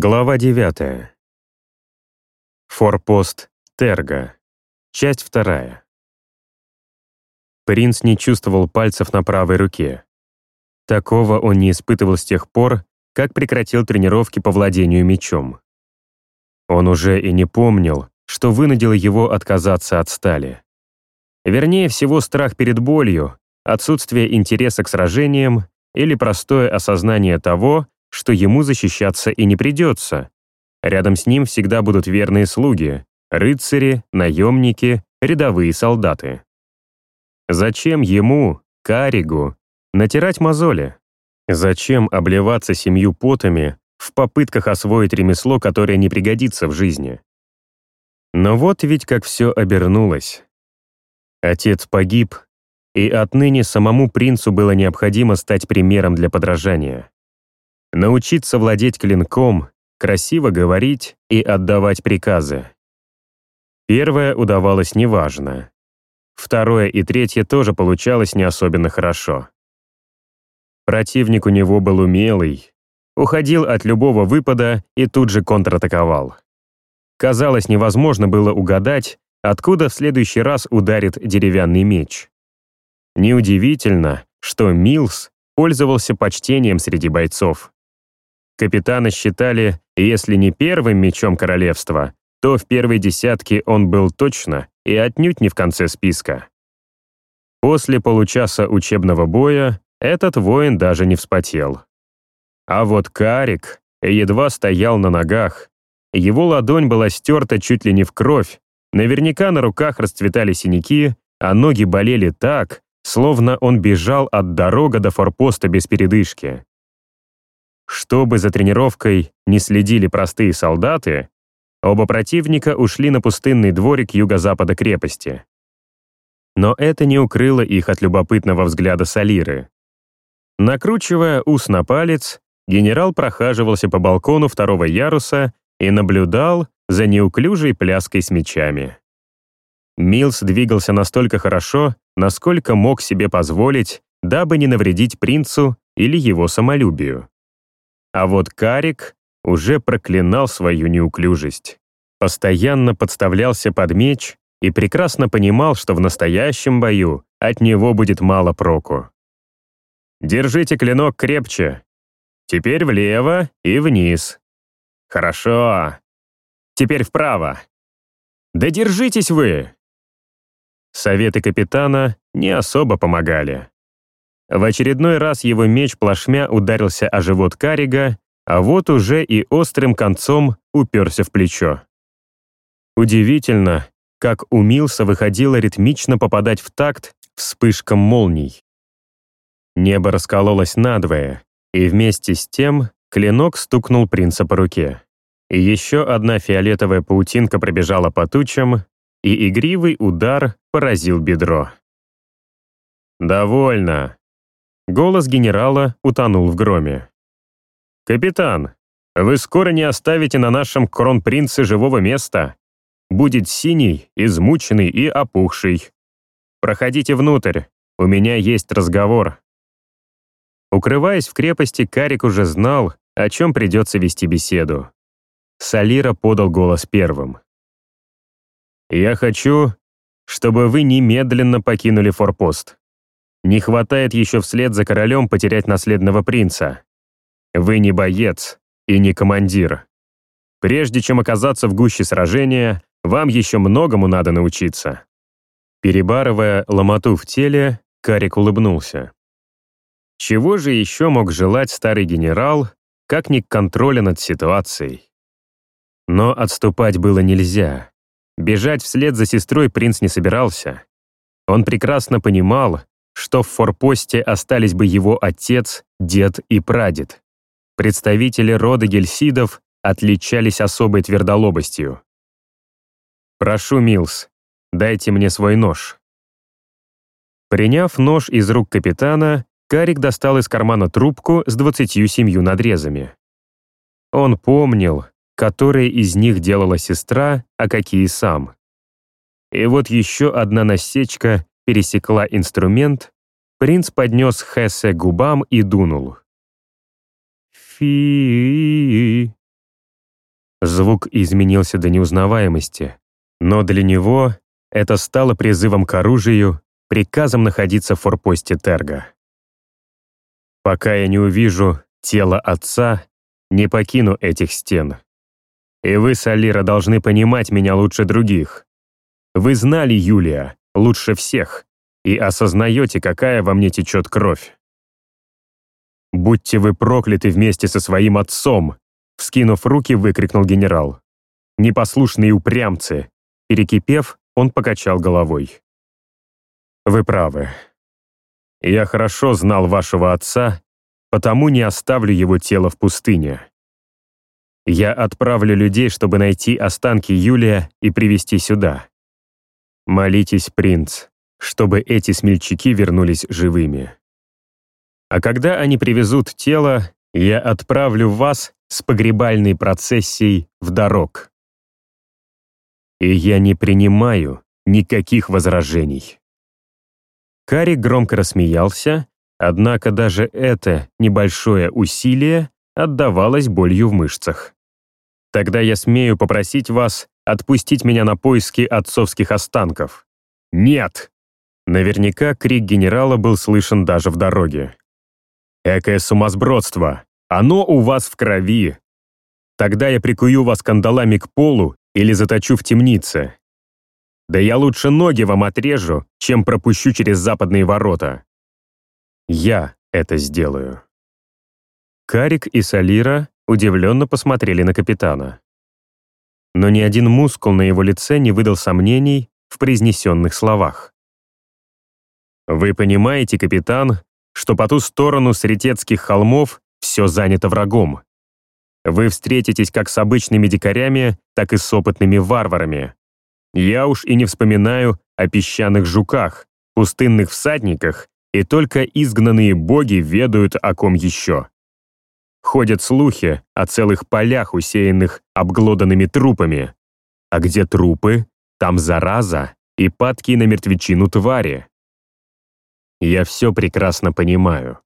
Глава 9. Форпост Терга. Часть вторая. Принц не чувствовал пальцев на правой руке. Такого он не испытывал с тех пор, как прекратил тренировки по владению мечом. Он уже и не помнил, что вынудило его отказаться от стали. Вернее всего, страх перед болью, отсутствие интереса к сражениям или простое осознание того, что ему защищаться и не придется. Рядом с ним всегда будут верные слуги, рыцари, наемники, рядовые солдаты. Зачем ему, Каригу, натирать мозоли? Зачем обливаться семью потами в попытках освоить ремесло, которое не пригодится в жизни? Но вот ведь как все обернулось. Отец погиб, и отныне самому принцу было необходимо стать примером для подражания научиться владеть клинком, красиво говорить и отдавать приказы. Первое удавалось неважно. Второе и третье тоже получалось не особенно хорошо. Противник у него был умелый, уходил от любого выпада и тут же контратаковал. Казалось, невозможно было угадать, откуда в следующий раз ударит деревянный меч. Неудивительно, что Милс пользовался почтением среди бойцов. Капитаны считали, если не первым мечом королевства, то в первой десятке он был точно и отнюдь не в конце списка. После получаса учебного боя этот воин даже не вспотел. А вот Карик едва стоял на ногах. Его ладонь была стерта чуть ли не в кровь, наверняка на руках расцветали синяки, а ноги болели так, словно он бежал от дорога до форпоста без передышки. Чтобы за тренировкой не следили простые солдаты, оба противника ушли на пустынный дворик юго-запада крепости. Но это не укрыло их от любопытного взгляда Салиры. Накручивая ус на палец, генерал прохаживался по балкону второго яруса и наблюдал за неуклюжей пляской с мечами. Милс двигался настолько хорошо, насколько мог себе позволить, дабы не навредить принцу или его самолюбию. А вот Карик уже проклинал свою неуклюжесть. Постоянно подставлялся под меч и прекрасно понимал, что в настоящем бою от него будет мало проку. «Держите клинок крепче. Теперь влево и вниз. Хорошо. Теперь вправо. Да держитесь вы!» Советы капитана не особо помогали. В очередной раз его меч плашмя ударился о живот Карига, а вот уже и острым концом уперся в плечо. Удивительно, как у Милса выходило ритмично попадать в такт вспышкам молний. Небо раскололось надвое, и вместе с тем клинок стукнул принца по руке. И еще одна фиолетовая паутинка пробежала по тучам, и игривый удар поразил бедро. «Довольно», Голос генерала утонул в громе. «Капитан, вы скоро не оставите на нашем кронпринце живого места. Будет синий, измученный и опухший. Проходите внутрь, у меня есть разговор». Укрываясь в крепости, Карик уже знал, о чем придется вести беседу. Салира подал голос первым. «Я хочу, чтобы вы немедленно покинули форпост. Не хватает еще вслед за королем потерять наследного принца. Вы не боец и не командир. Прежде чем оказаться в гуще сражения, вам еще многому надо научиться». Перебарывая ломоту в теле, Карик улыбнулся. Чего же еще мог желать старый генерал, как ни контроля над ситуацией? Но отступать было нельзя. Бежать вслед за сестрой принц не собирался. Он прекрасно понимал, что в форпосте остались бы его отец, дед и прадед. Представители рода гельсидов отличались особой твердолобостью. «Прошу, Милс, дайте мне свой нож». Приняв нож из рук капитана, Карик достал из кармана трубку с двадцатью семью надрезами. Он помнил, которые из них делала сестра, а какие сам. И вот еще одна насечка пересекла инструмент, принц поднес Хессе губам и дунул. фи Звук изменился до неузнаваемости, но для него это стало призывом к оружию, приказом находиться в форпосте Терга. Пока я не увижу тело отца, не покину этих стен. И вы, Салира, должны понимать меня лучше других. Вы знали Юлия лучше всех и осознаете, какая во мне течет кровь. «Будьте вы прокляты вместе со своим отцом!» Вскинув руки, выкрикнул генерал. «Непослушные упрямцы!» Перекипев, он покачал головой. «Вы правы. Я хорошо знал вашего отца, потому не оставлю его тело в пустыне. Я отправлю людей, чтобы найти останки Юлия и привести сюда. Молитесь, принц, чтобы эти смельчаки вернулись живыми. А когда они привезут тело, я отправлю вас с погребальной процессией в дорог. И я не принимаю никаких возражений. Кари громко рассмеялся, однако даже это небольшое усилие отдавалось болью в мышцах. Тогда я смею попросить вас отпустить меня на поиски отцовских останков. Нет! Наверняка крик генерала был слышен даже в дороге. Экое сумасбродство! Оно у вас в крови! Тогда я прикую вас кандалами к полу или заточу в темнице. Да я лучше ноги вам отрежу, чем пропущу через западные ворота. Я это сделаю. Карик и Салира удивленно посмотрели на капитана. Но ни один мускул на его лице не выдал сомнений в произнесенных словах. «Вы понимаете, капитан, что по ту сторону Сретецких холмов все занято врагом. Вы встретитесь как с обычными дикарями, так и с опытными варварами. Я уж и не вспоминаю о песчаных жуках, пустынных всадниках, и только изгнанные боги ведают о ком еще. Ходят слухи о целых полях, усеянных обглоданными трупами. А где трупы, там зараза и падкие на мертвечину твари. Я все прекрасно понимаю.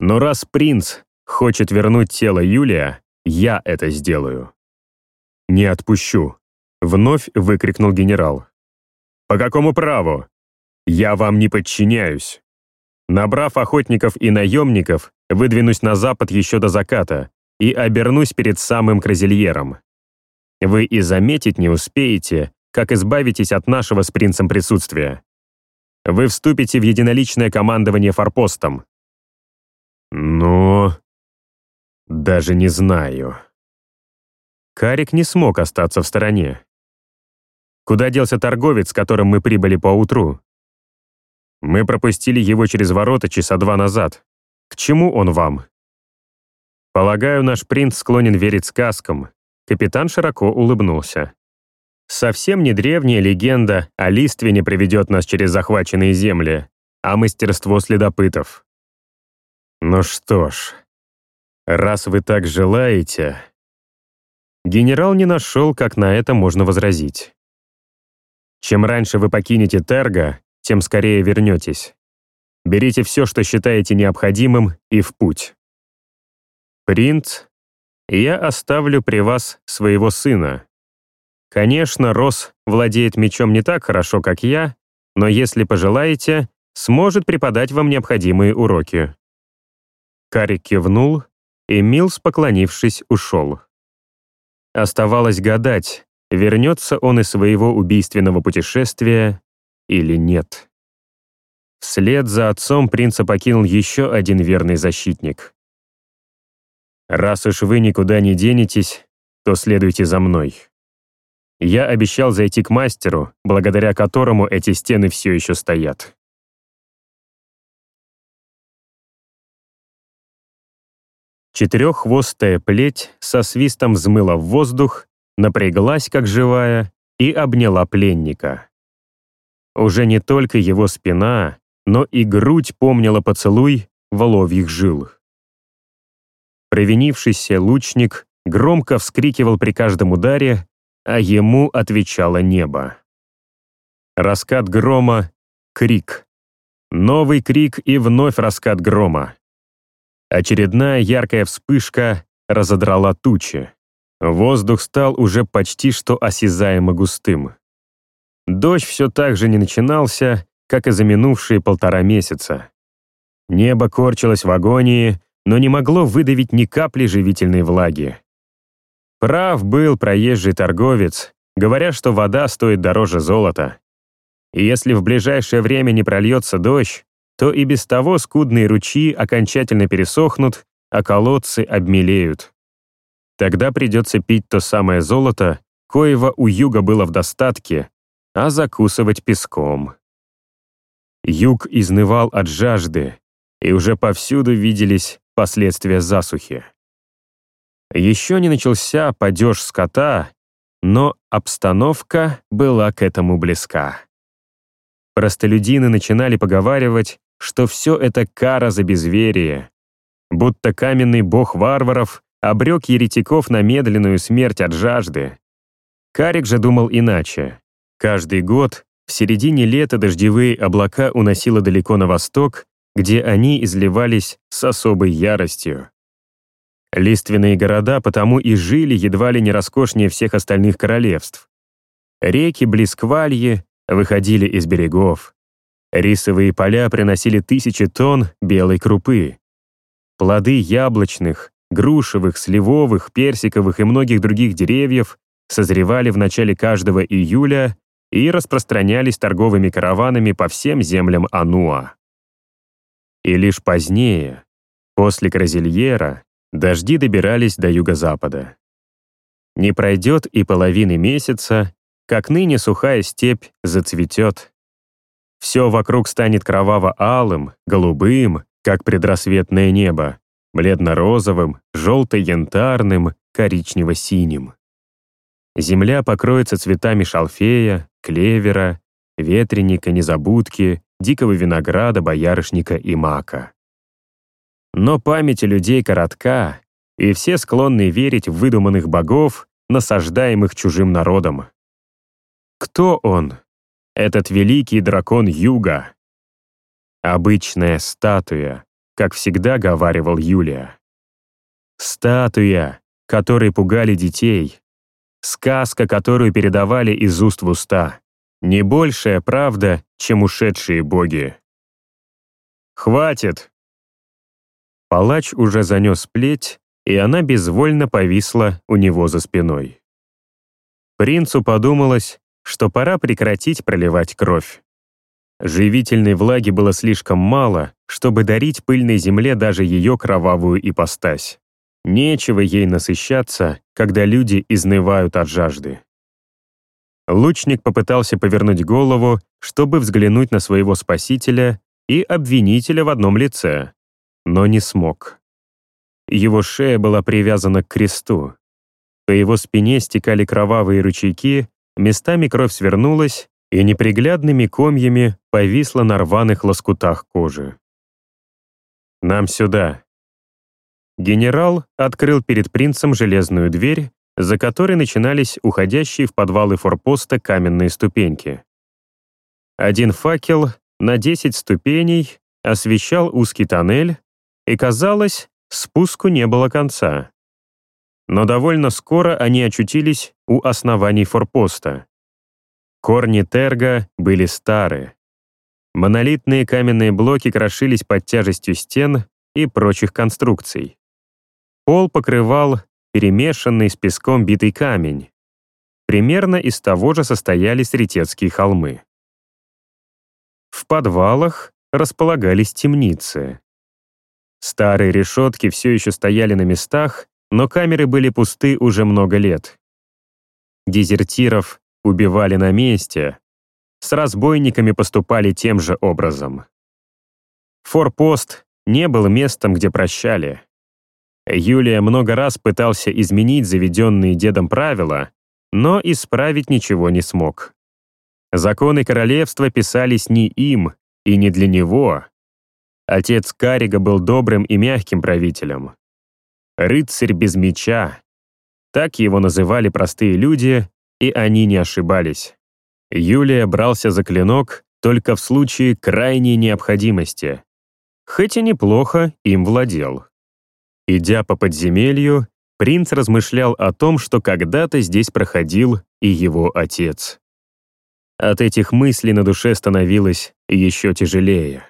Но раз принц хочет вернуть тело Юлия, я это сделаю. «Не отпущу», — вновь выкрикнул генерал. «По какому праву? Я вам не подчиняюсь. Набрав охотников и наемников, выдвинусь на запад еще до заката и обернусь перед самым Кразильером. Вы и заметить не успеете, как избавитесь от нашего с принцем присутствия. Вы вступите в единоличное командование форпостом. Но... Даже не знаю. Карик не смог остаться в стороне. Куда делся торговец, с которым мы прибыли поутру? Мы пропустили его через ворота часа два назад. К чему он вам? Полагаю, наш принц склонен верить сказкам. Капитан широко улыбнулся. Совсем не древняя легенда о Листвине приведет нас через захваченные земли, а мастерство следопытов. Ну что ж, раз вы так желаете... Генерал не нашел, как на это можно возразить. Чем раньше вы покинете Терго, тем скорее вернетесь. Берите все, что считаете необходимым, и в путь. Принц, я оставлю при вас своего сына. Конечно, Рос владеет мечом не так хорошо, как я, но если пожелаете, сможет преподать вам необходимые уроки. Карик кивнул, и Милс, поклонившись, ушел. Оставалось гадать, вернется он из своего убийственного путешествия или нет. Вслед за отцом принца покинул еще один верный защитник. «Раз уж вы никуда не денетесь, то следуйте за мной. Я обещал зайти к мастеру, благодаря которому эти стены все еще стоят». Четыреххвостая плеть со свистом взмыла в воздух, напряглась как живая и обняла пленника. Уже не только его спина, но и грудь помнила поцелуй воловьих жил. Провинившийся лучник громко вскрикивал при каждом ударе, а ему отвечало небо. Раскат грома — крик. Новый крик и вновь раскат грома. Очередная яркая вспышка разодрала тучи. Воздух стал уже почти что осязаемо густым. Дождь все так же не начинался, как и за минувшие полтора месяца. Небо корчилось в агонии, но не могло выдавить ни капли живительной влаги. Прав был проезжий торговец, говоря, что вода стоит дороже золота. И если в ближайшее время не прольется дождь, то и без того скудные ручьи окончательно пересохнут, а колодцы обмелеют. Тогда придется пить то самое золото, коего у юга было в достатке, а закусывать песком. Юг изнывал от жажды, и уже повсюду виделись последствия засухи. Еще не начался падеж скота, но обстановка была к этому близка. Простолюдины начинали поговаривать, что все это кара за безверие, будто каменный бог варваров обрек еретиков на медленную смерть от жажды. Карик же думал иначе. Каждый год в середине лета дождевые облака уносило далеко на восток, где они изливались с особой яростью. Лиственные города потому и жили едва ли не роскошнее всех остальных королевств. Реки близ Квальи выходили из берегов. Рисовые поля приносили тысячи тонн белой крупы. Плоды яблочных, грушевых, сливовых, персиковых и многих других деревьев созревали в начале каждого июля и распространялись торговыми караванами по всем землям Ануа. И лишь позднее, после Кразильера, дожди добирались до юго-запада. Не пройдет и половины месяца, как ныне сухая степь зацветет. Все вокруг станет кроваво-алым, голубым, как предрассветное небо, бледно-розовым, желто-янтарным, коричнево-синим. Земля покроется цветами шалфея, клевера, ветренника, незабудки, дикого винограда, боярышника и мака. Но память людей коротка, и все склонны верить в выдуманных богов, насаждаемых чужим народом. Кто он, этот великий дракон Юга? Обычная статуя, как всегда говаривал Юлия. Статуя, которой пугали детей. Сказка, которую передавали из уст в уста. Не большая правда, чем ушедшие боги. «Хватит!» Палач уже занес плеть, и она безвольно повисла у него за спиной. Принцу подумалось, что пора прекратить проливать кровь. Живительной влаги было слишком мало, чтобы дарить пыльной земле даже ее кровавую ипостась. Нечего ей насыщаться, когда люди изнывают от жажды. Лучник попытался повернуть голову, чтобы взглянуть на своего спасителя и обвинителя в одном лице, но не смог. Его шея была привязана к кресту. По его спине стекали кровавые ручейки, местами кровь свернулась, и неприглядными комьями повисла на рваных лоскутах кожи. «Нам сюда». Генерал открыл перед принцем железную дверь, за которой начинались уходящие в подвалы форпоста каменные ступеньки. Один факел на 10 ступеней освещал узкий тоннель, и, казалось, спуску не было конца. Но довольно скоро они очутились у оснований форпоста. Корни терга были стары. Монолитные каменные блоки крошились под тяжестью стен и прочих конструкций. Пол покрывал перемешанный с песком битый камень. Примерно из того же состояли Сретецкие холмы. В подвалах располагались темницы. Старые решетки все еще стояли на местах, но камеры были пусты уже много лет. Дезертиров убивали на месте, с разбойниками поступали тем же образом. Форпост не был местом, где прощали. Юлия много раз пытался изменить заведенные дедом правила, но исправить ничего не смог. Законы королевства писались не им и не для него. Отец Карига был добрым и мягким правителем. «Рыцарь без меча» — так его называли простые люди, и они не ошибались. Юлия брался за клинок только в случае крайней необходимости. Хоть и неплохо им владел. Идя по подземелью, принц размышлял о том, что когда-то здесь проходил и его отец. От этих мыслей на душе становилось еще тяжелее.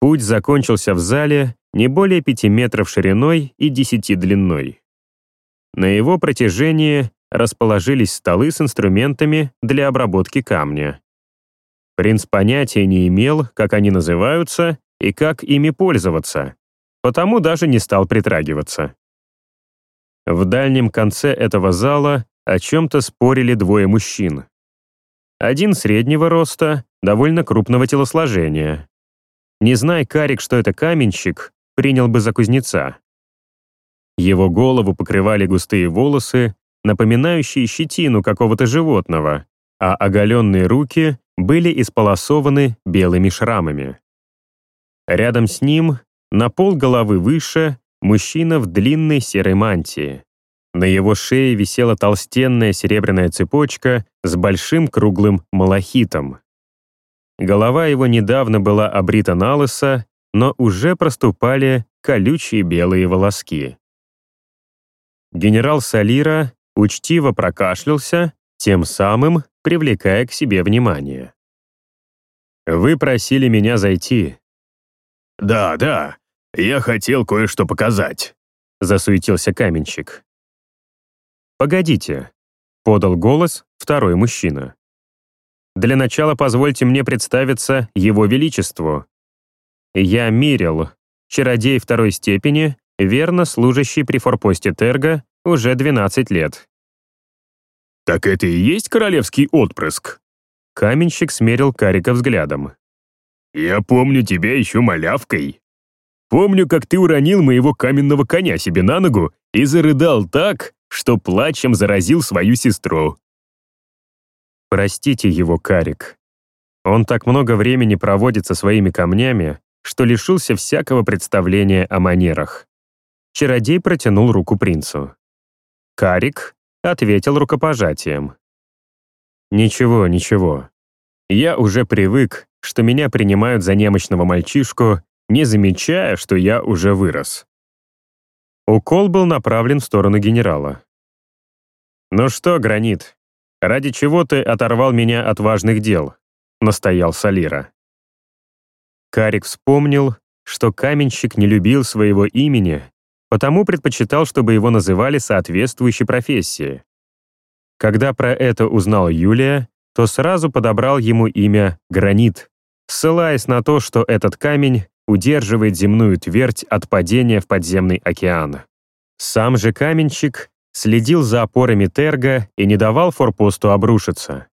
Путь закончился в зале не более пяти метров шириной и десяти длиной. На его протяжении расположились столы с инструментами для обработки камня. Принц понятия не имел, как они называются и как ими пользоваться, потому даже не стал притрагиваться. В дальнем конце этого зала о чем-то спорили двое мужчин. Один среднего роста, довольно крупного телосложения. Не зная Карик, что это каменщик, принял бы за кузнеца. Его голову покрывали густые волосы, напоминающие щетину какого-то животного, а оголенные руки были исполосованы белыми шрамами. Рядом с ним, на пол головы выше, мужчина в длинной серой мантии. На его шее висела толстенная серебряная цепочка с большим круглым малахитом. Голова его недавно была обрита на лысо, но уже проступали колючие белые волоски. Генерал Салира учтиво прокашлялся, тем самым привлекая к себе внимание. «Вы просили меня зайти». «Да, да, я хотел кое-что показать», — засуетился каменщик. «Погодите», — подал голос второй мужчина. «Для начала позвольте мне представиться Его Величеству. Я Мирил, чародей второй степени, верно служащий при форпосте Терга уже 12 лет. «Так это и есть королевский отпрыск?» Каменщик смерил Карика взглядом. «Я помню тебя еще малявкой. Помню, как ты уронил моего каменного коня себе на ногу и зарыдал так, что плачем заразил свою сестру». «Простите его, Карик. Он так много времени проводит со своими камнями, что лишился всякого представления о манерах». Чародей протянул руку принцу. Карик ответил рукопожатием. «Ничего, ничего. Я уже привык, что меня принимают за немощного мальчишку, не замечая, что я уже вырос». Укол был направлен в сторону генерала. «Ну что, Гранит, ради чего ты оторвал меня от важных дел?» — настоял Салира. Карик вспомнил, что каменщик не любил своего имени потому предпочитал, чтобы его называли соответствующей профессии. Когда про это узнал Юлия, то сразу подобрал ему имя Гранит, ссылаясь на то, что этот камень удерживает земную твердь от падения в подземный океан. Сам же каменщик следил за опорами Терга и не давал форпосту обрушиться.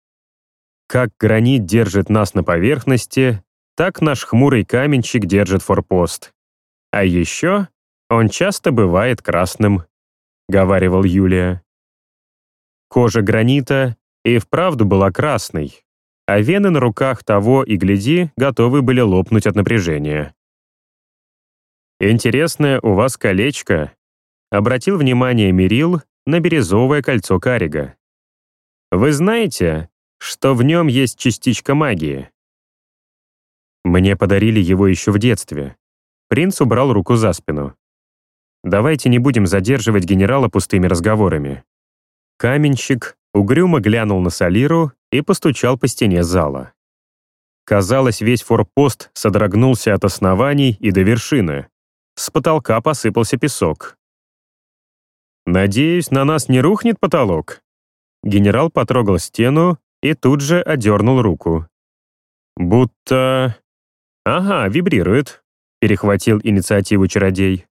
Как гранит держит нас на поверхности, так наш хмурый каменщик держит форпост. А еще он часто бывает красным», — говаривал Юлия. Кожа гранита и вправду была красной, а вены на руках того и гляди готовы были лопнуть от напряжения. «Интересное у вас колечко», — обратил внимание Мирил на бирюзовое кольцо Карига. «Вы знаете, что в нем есть частичка магии?» Мне подарили его еще в детстве. Принц убрал руку за спину. Давайте не будем задерживать генерала пустыми разговорами. Каменщик угрюмо глянул на Салиру и постучал по стене зала. Казалось, весь форпост содрогнулся от оснований и до вершины. С потолка посыпался песок. «Надеюсь, на нас не рухнет потолок?» Генерал потрогал стену и тут же одернул руку. «Будто...» «Ага, вибрирует», — перехватил инициативу чародей.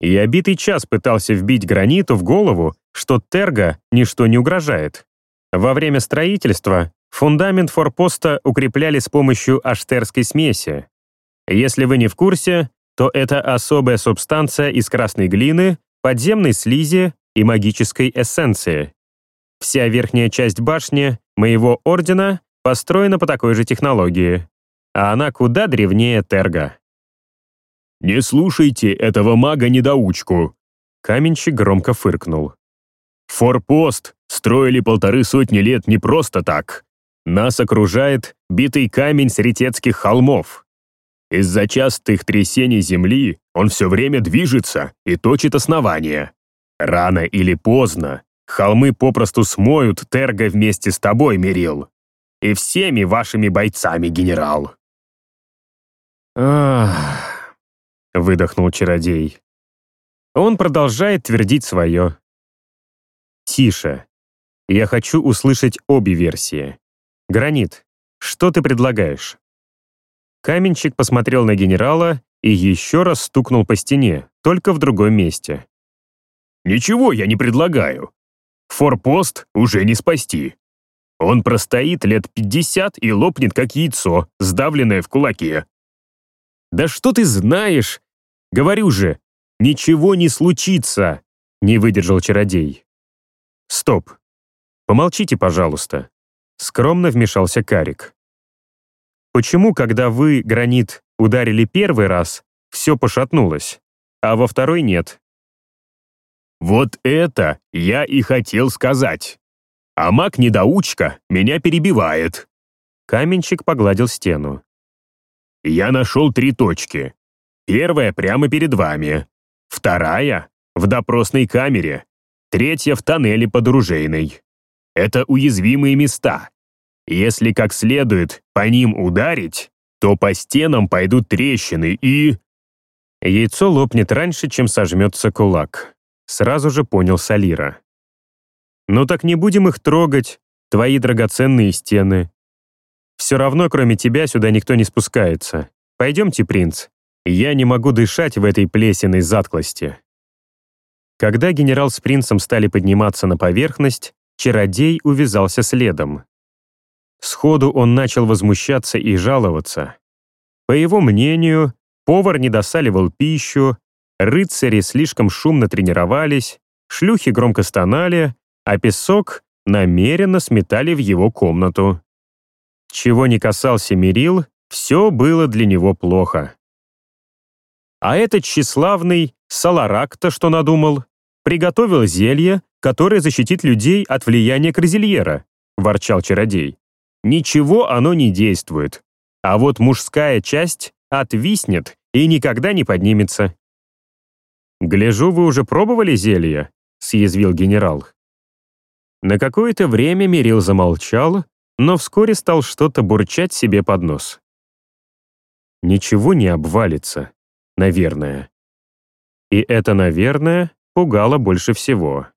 Я битый час пытался вбить граниту в голову, что Терга ничто не угрожает. Во время строительства фундамент форпоста укрепляли с помощью аштерской смеси. Если вы не в курсе, то это особая субстанция из красной глины, подземной слизи и магической эссенции. Вся верхняя часть башни моего ордена построена по такой же технологии, а она куда древнее Терга. «Не слушайте этого мага-недоучку!» Каменщик громко фыркнул. «Форпост строили полторы сотни лет не просто так. Нас окружает битый камень сретецких холмов. Из-за частых трясений земли он все время движется и точит основания. Рано или поздно холмы попросту смоют Терга вместе с тобой, Мерил. И всеми вашими бойцами, генерал. «Ах!» — выдохнул чародей. Он продолжает твердить свое. «Тише. Я хочу услышать обе версии. Гранит, что ты предлагаешь?» Каменщик посмотрел на генерала и еще раз стукнул по стене, только в другом месте. «Ничего я не предлагаю. Форпост уже не спасти. Он простоит лет пятьдесят и лопнет, как яйцо, сдавленное в кулаке». «Да что ты знаешь? Говорю же, ничего не случится!» — не выдержал чародей. «Стоп. Помолчите, пожалуйста». Скромно вмешался Карик. «Почему, когда вы, Гранит, ударили первый раз, все пошатнулось, а во второй нет?» «Вот это я и хотел сказать. А маг-недоучка меня перебивает». Каменщик погладил стену. «Я нашел три точки. Первая прямо перед вами. Вторая — в допросной камере. Третья — в тоннеле под оружейной. Это уязвимые места. Если как следует по ним ударить, то по стенам пойдут трещины и... Яйцо лопнет раньше, чем сожмется кулак. Сразу же понял Салира. «Ну так не будем их трогать, твои драгоценные стены. Все равно, кроме тебя, сюда никто не спускается. Пойдемте, принц. Я не могу дышать в этой плесенной затклости». Когда генерал с принцем стали подниматься на поверхность, чародей увязался следом. Сходу он начал возмущаться и жаловаться. По его мнению, повар не досаливал пищу, рыцари слишком шумно тренировались, шлюхи громко стонали, а песок намеренно сметали в его комнату. Чего не касался Мерил, все было для него плохо. А этот тщеславный Саларак-то что надумал? Приготовил зелье, которое защитит людей от влияния Крозельера, ворчал чародей. Ничего оно не действует. А вот мужская часть отвиснет и никогда не поднимется. «Гляжу, вы уже пробовали зелье?» — съязвил генерал. На какое-то время Мирил замолчал, но вскоре стал что-то бурчать себе под нос. Ничего не обвалится, наверное. И это, наверное, пугало больше всего.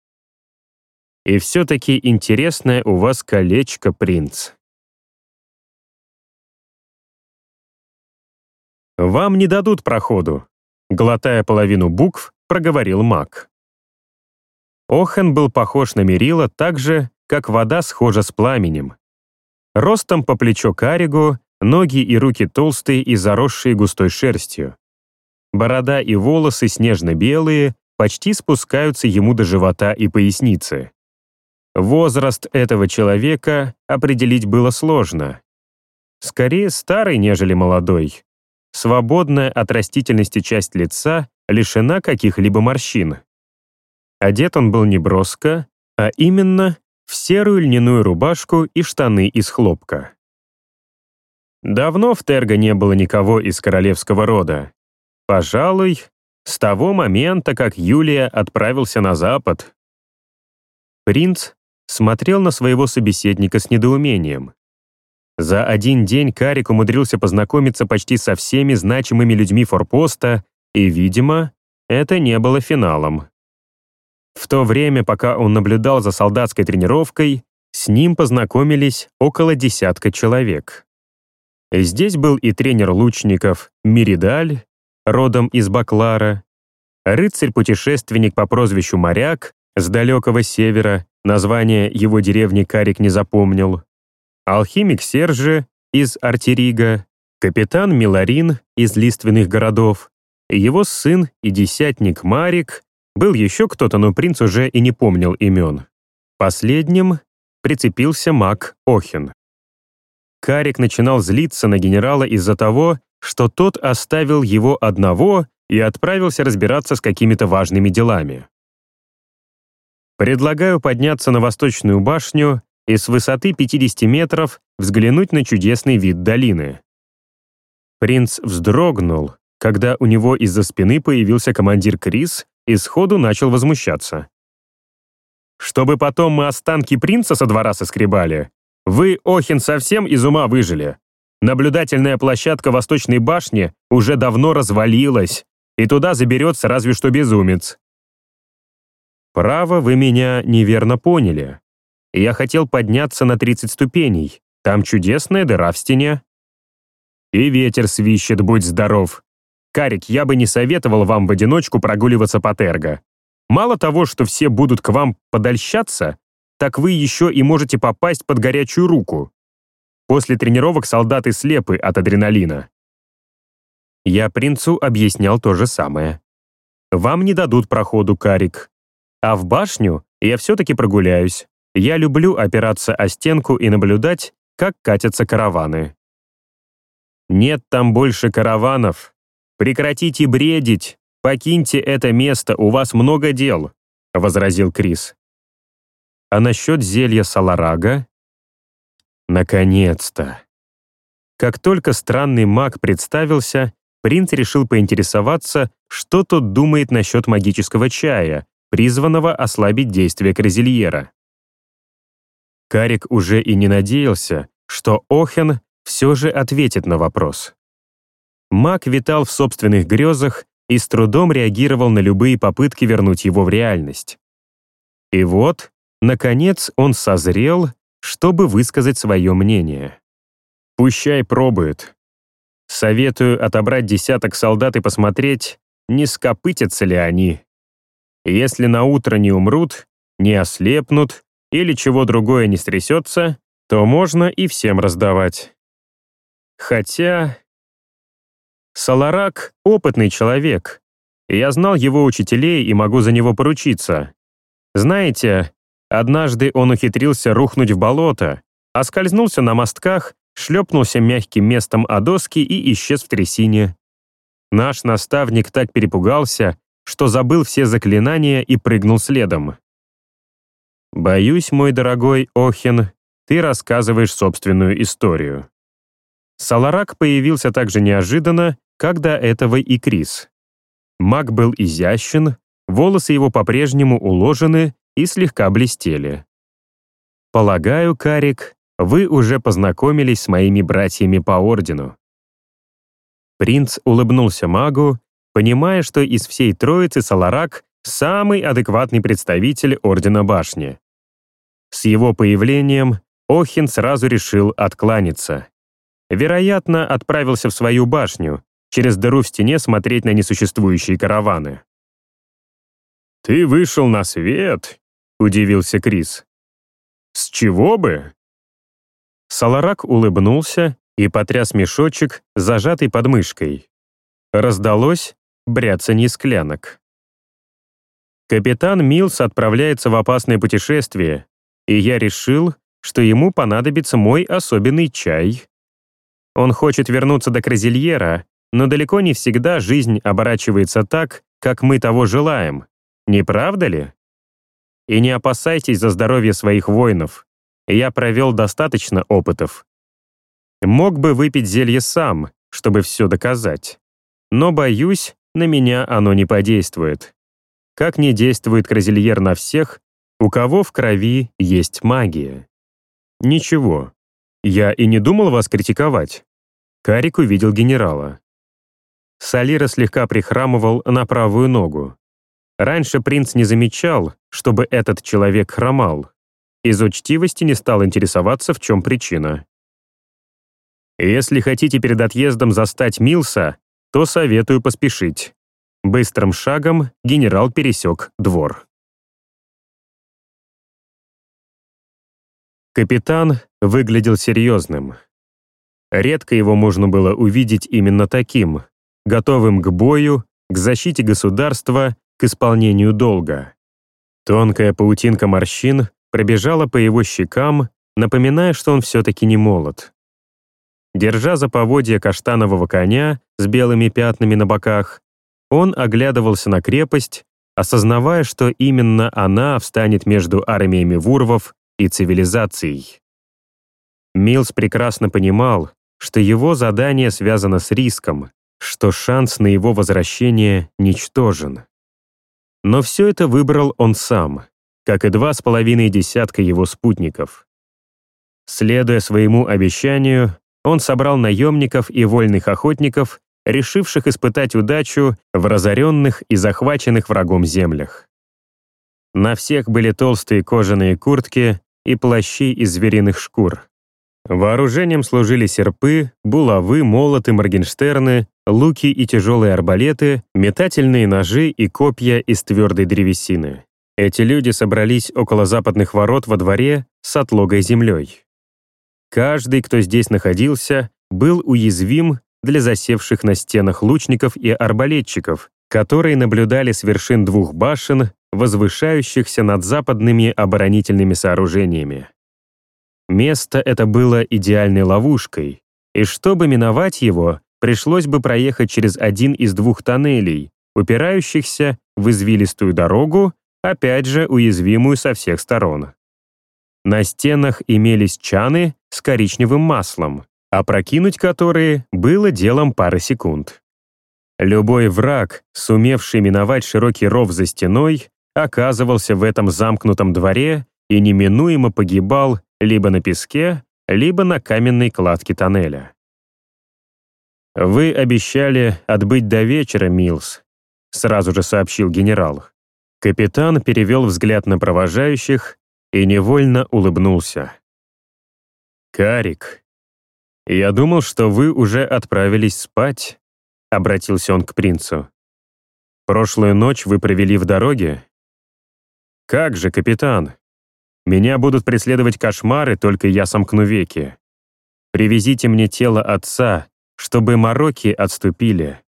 И все-таки интересное у вас колечко, принц. «Вам не дадут проходу», — глотая половину букв, проговорил маг. Охен был похож на Мерила так же, как вода схожа с пламенем. Ростом по плечо Каригу, ноги и руки толстые и заросшие густой шерстью. Борода и волосы снежно-белые, почти спускаются ему до живота и поясницы. Возраст этого человека определить было сложно. Скорее старый, нежели молодой. Свободная от растительности часть лица лишена каких-либо морщин. Одет он был не броско, а именно в серую льняную рубашку и штаны из хлопка. Давно в Терго не было никого из королевского рода. Пожалуй, с того момента, как Юлия отправился на запад. Принц смотрел на своего собеседника с недоумением. За один день Карик умудрился познакомиться почти со всеми значимыми людьми форпоста, и, видимо, это не было финалом. В то время, пока он наблюдал за солдатской тренировкой, с ним познакомились около десятка человек. Здесь был и тренер лучников Миридаль, родом из Баклара, рыцарь-путешественник по прозвищу Моряк с далекого севера, название его деревни Карик не запомнил, алхимик Сержи из Артерига, капитан Миларин из лиственных городов, его сын и десятник Марик, был еще кто-то, но принц уже и не помнил имен. Последним прицепился маг Охин. Карик начинал злиться на генерала из-за того, что тот оставил его одного и отправился разбираться с какими-то важными делами. Предлагаю подняться на восточную башню и с высоты 50 метров взглянуть на чудесный вид долины. Принц вздрогнул, когда у него из-за спины появился командир Крис и сходу начал возмущаться. Чтобы потом мы останки принца со двора соскребали? Вы, Охин, совсем из ума выжили. Наблюдательная площадка Восточной башни уже давно развалилась, и туда заберется разве что безумец. Право, вы меня неверно поняли. Я хотел подняться на 30 ступеней. Там чудесная дыра в стене. И ветер свищет, будь здоров. Карик, я бы не советовал вам в одиночку прогуливаться по Терго. Мало того, что все будут к вам подольщаться, так вы еще и можете попасть под горячую руку. После тренировок солдаты слепы от адреналина. Я принцу объяснял то же самое. Вам не дадут проходу, Карик. А в башню я все-таки прогуляюсь. Я люблю опираться о стенку и наблюдать, как катятся караваны. Нет там больше караванов. Прекратите бредить. Покиньте это место, у вас много дел, возразил Крис. А насчет зелья Саларага Наконец-то! Как только странный маг представился, принц решил поинтересоваться, что тот думает насчет магического чая, призванного ослабить действие Кразильера. Карик уже и не надеялся, что Охен все же ответит на вопрос. Маг витал в собственных грезах и с трудом реагировал на любые попытки вернуть его в реальность. И вот, наконец, он созрел чтобы высказать свое мнение. Пущай пробует. Советую отобрать десяток солдат и посмотреть, не скопытятся ли они. Если на утро не умрут, не ослепнут или чего другое не стрясется, то можно и всем раздавать. Хотя... Саларак — опытный человек. Я знал его учителей и могу за него поручиться. Знаете, Однажды он ухитрился рухнуть в болото, оскользнулся на мостках, шлепнулся мягким местом о доски и исчез в трясине. Наш наставник так перепугался, что забыл все заклинания и прыгнул следом. «Боюсь, мой дорогой Охин, ты рассказываешь собственную историю». Саларак появился так же неожиданно, как до этого и Крис. Маг был изящен, волосы его по-прежнему уложены, и слегка блестели. Полагаю, Карик, вы уже познакомились с моими братьями по ордену. Принц улыбнулся магу, понимая, что из всей троицы Саларак самый адекватный представитель Ордена Башни. С его появлением Охин сразу решил откланяться. Вероятно, отправился в свою башню, через дыру в стене смотреть на несуществующие караваны. «Ты вышел на свет — удивился Крис. «С чего бы?» Саларак улыбнулся и потряс мешочек, зажатый под мышкой. Раздалось бряцанье склянок. Капитан Милс отправляется в опасное путешествие, и я решил, что ему понадобится мой особенный чай. Он хочет вернуться до Кразильера, но далеко не всегда жизнь оборачивается так, как мы того желаем. Не правда ли? И не опасайтесь за здоровье своих воинов. Я провел достаточно опытов. Мог бы выпить зелье сам, чтобы все доказать. Но, боюсь, на меня оно не подействует. Как не действует Кразильер на всех, у кого в крови есть магия. Ничего, я и не думал вас критиковать. Карик увидел генерала. Салира слегка прихрамывал на правую ногу. Раньше принц не замечал, чтобы этот человек хромал. Из учтивости не стал интересоваться, в чем причина. Если хотите перед отъездом застать Милса, то советую поспешить. Быстрым шагом генерал пересек двор. Капитан выглядел серьезным. Редко его можно было увидеть именно таким, готовым к бою, к защите государства к исполнению долга. Тонкая паутинка морщин пробежала по его щекам, напоминая, что он все-таки не молод. Держа за поводья каштанового коня с белыми пятнами на боках, он оглядывался на крепость, осознавая, что именно она встанет между армиями вурвов и цивилизацией. Милс прекрасно понимал, что его задание связано с риском, что шанс на его возвращение ничтожен. Но все это выбрал он сам. как и два с половиной десятка его спутников. Следуя своему обещанию, он собрал наемников и вольных охотников, решивших испытать удачу в разоренных и захваченных врагом землях. На всех были толстые кожаные куртки и плащи из звериных шкур. Вооружением служили серпы, булавы, молоты, моргенштерны, луки и тяжелые арбалеты, метательные ножи и копья из твердой древесины. Эти люди собрались около западных ворот во дворе с отлогой землей. Каждый, кто здесь находился, был уязвим для засевших на стенах лучников и арбалетчиков, которые наблюдали с вершин двух башен, возвышающихся над западными оборонительными сооружениями. Место это было идеальной ловушкой, и чтобы миновать его, пришлось бы проехать через один из двух тоннелей, упирающихся в извилистую дорогу, опять же уязвимую со всех сторон. На стенах имелись чаны с коричневым маслом, опрокинуть которые было делом пары секунд. Любой враг, сумевший миновать широкий ров за стеной, оказывался в этом замкнутом дворе и неминуемо погибал либо на песке, либо на каменной кладке тоннеля. «Вы обещали отбыть до вечера, Милс», — сразу же сообщил генерал. Капитан перевел взгляд на провожающих и невольно улыбнулся. «Карик, я думал, что вы уже отправились спать», — обратился он к принцу. «Прошлую ночь вы провели в дороге?» «Как же, капитан? Меня будут преследовать кошмары, только я сомкну веки. Привезите мне тело отца, чтобы мороки отступили.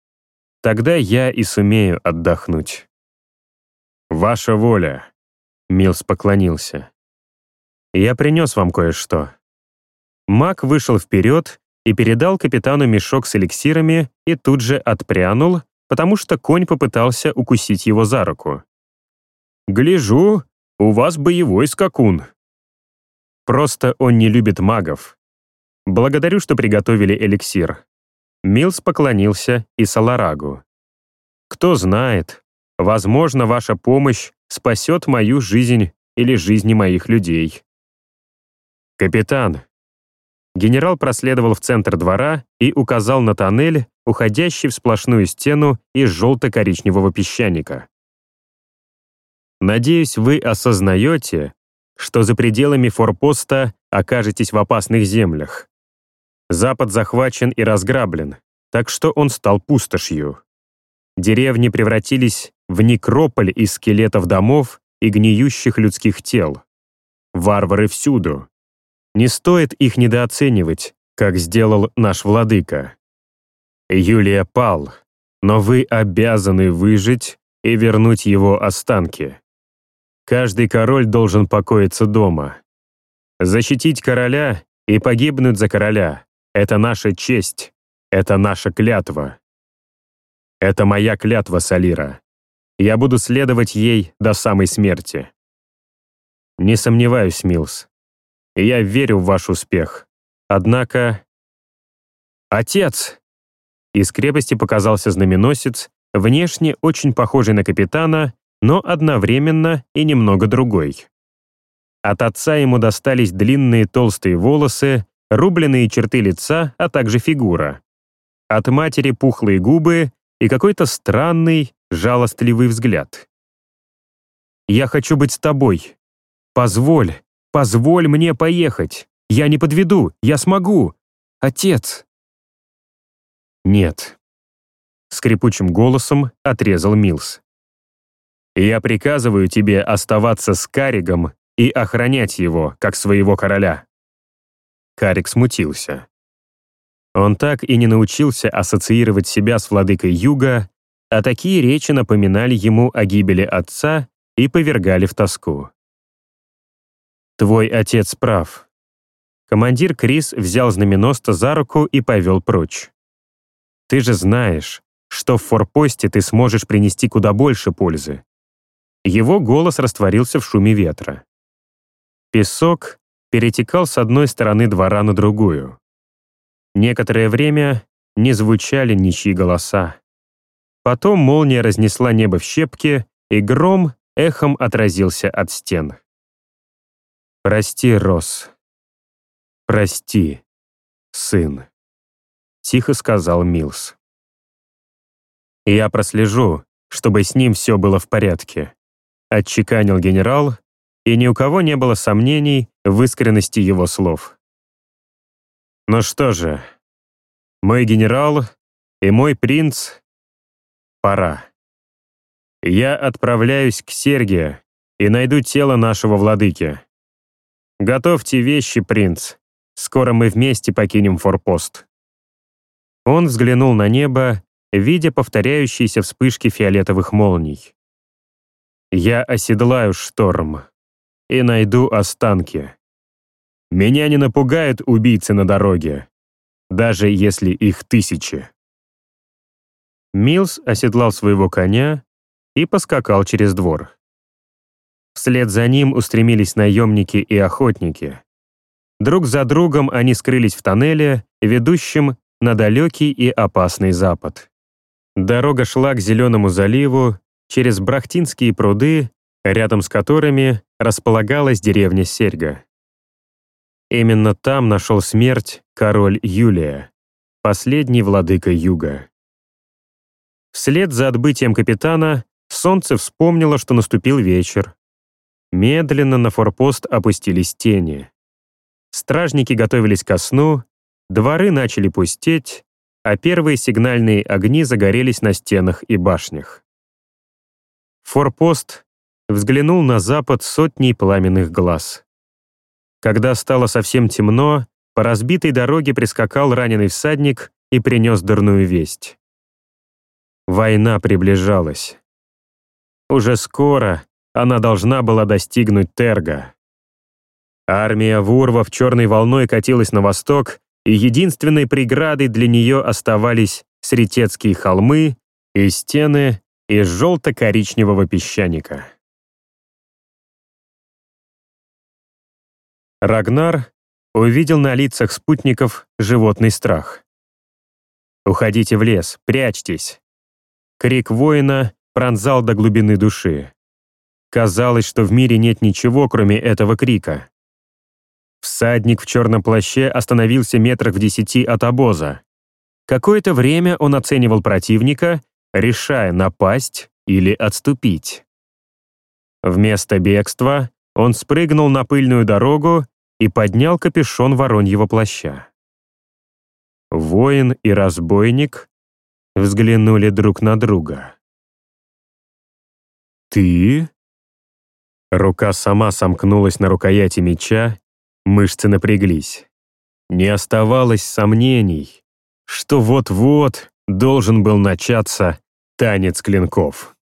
Тогда я и сумею отдохнуть». «Ваша воля», — Милс поклонился. «Я принес вам кое-что». Маг вышел вперед и передал капитану мешок с эликсирами и тут же отпрянул, потому что конь попытался укусить его за руку. «Гляжу, у вас боевой скакун». Просто он не любит магов. Благодарю, что приготовили эликсир. Милс поклонился и Саларагу. Кто знает, возможно, ваша помощь спасет мою жизнь или жизни моих людей. «Капитан!» Генерал проследовал в центр двора и указал на тоннель, уходящий в сплошную стену из желто-коричневого песчаника. «Надеюсь, вы осознаете, что за пределами форпоста окажетесь в опасных землях. Запад захвачен и разграблен, так что он стал пустошью. Деревни превратились в некрополь из скелетов домов и гниющих людских тел. Варвары всюду. Не стоит их недооценивать, как сделал наш владыка. Юлия пал, но вы обязаны выжить и вернуть его останки. Каждый король должен покоиться дома. Защитить короля и погибнуть за короля — это наша честь, это наша клятва. Это моя клятва, Салира. Я буду следовать ей до самой смерти. Не сомневаюсь, Милс я верю в ваш успех. Однако... Отец! Из крепости показался знаменосец, внешне очень похожий на капитана, но одновременно и немного другой. От отца ему достались длинные толстые волосы, рубленые черты лица, а также фигура. От матери пухлые губы и какой-то странный, жалостливый взгляд. «Я хочу быть с тобой. Позволь, Позволь мне поехать. Я не подведу, я смогу. Отец. Нет. Скрипучим голосом отрезал Милс. Я приказываю тебе оставаться с Каригом и охранять его, как своего короля. Карик смутился. Он так и не научился ассоциировать себя с владыкой Юга, а такие речи напоминали ему о гибели отца и повергали в тоску. «Твой отец прав». Командир Крис взял знаменосца за руку и повел прочь. «Ты же знаешь, что в форпосте ты сможешь принести куда больше пользы». Его голос растворился в шуме ветра. Песок перетекал с одной стороны двора на другую. Некоторое время не звучали ничьи голоса. Потом молния разнесла небо в щепки, и гром эхом отразился от стен. «Прости, Рос. Прости, сын», — тихо сказал Милс. «Я прослежу, чтобы с ним все было в порядке», — отчеканил генерал, и ни у кого не было сомнений в искренности его слов. «Ну что же, мой генерал и мой принц, пора. Я отправляюсь к Сергию и найду тело нашего владыки. Готовьте вещи, принц. Скоро мы вместе покинем форпост». Он взглянул на небо, видя повторяющиеся вспышки фиолетовых молний. «Я оседлаю шторм и найду останки. Меня не напугают убийцы на дороге, даже если их тысячи». Милс оседлал своего коня и поскакал через двор. Вслед за ним устремились наемники и охотники. Друг за другом они скрылись в тоннеле, ведущем на далекий и опасный запад. Дорога шла к Зеленому заливу, через Брахтинские пруды, рядом с которыми располагалась деревня Серьга. Именно там нашел смерть король Юлия, последний владыка юга. Вслед за отбытием капитана солнце вспомнило, что наступил вечер. Медленно на форпост опустились тени. Стражники готовились ко сну, дворы начали пустеть, а первые сигнальные огни загорелись на стенах и башнях. Форпост взглянул на запад сотней пламенных глаз. Когда стало совсем темно, по разбитой дороге прискакал раненый всадник и принес дурную весть. Война приближалась. Уже скоро она должна была достигнуть Терга. Армия Вурвов черной волной катилась на восток, и единственной преградой для нее оставались Сретецкие холмы и стены из желто-коричневого песчаника. Рагнар увидел на лицах спутников животный страх. «Уходите в лес, прячьтесь!» Крик воина пронзал до глубины души. Казалось, что в мире нет ничего, кроме этого крика. Всадник в черном плаще остановился метрах в десяти от обоза. Какое-то время он оценивал противника, решая напасть или отступить. Вместо бегства он спрыгнул на пыльную дорогу и поднял капюшон вороньего плаща. Воин и разбойник взглянули друг на друга. «Ты?» Рука сама сомкнулась на рукояти меча, Мышцы напряглись. Не оставалось сомнений, что вот-вот должен был начаться танец клинков.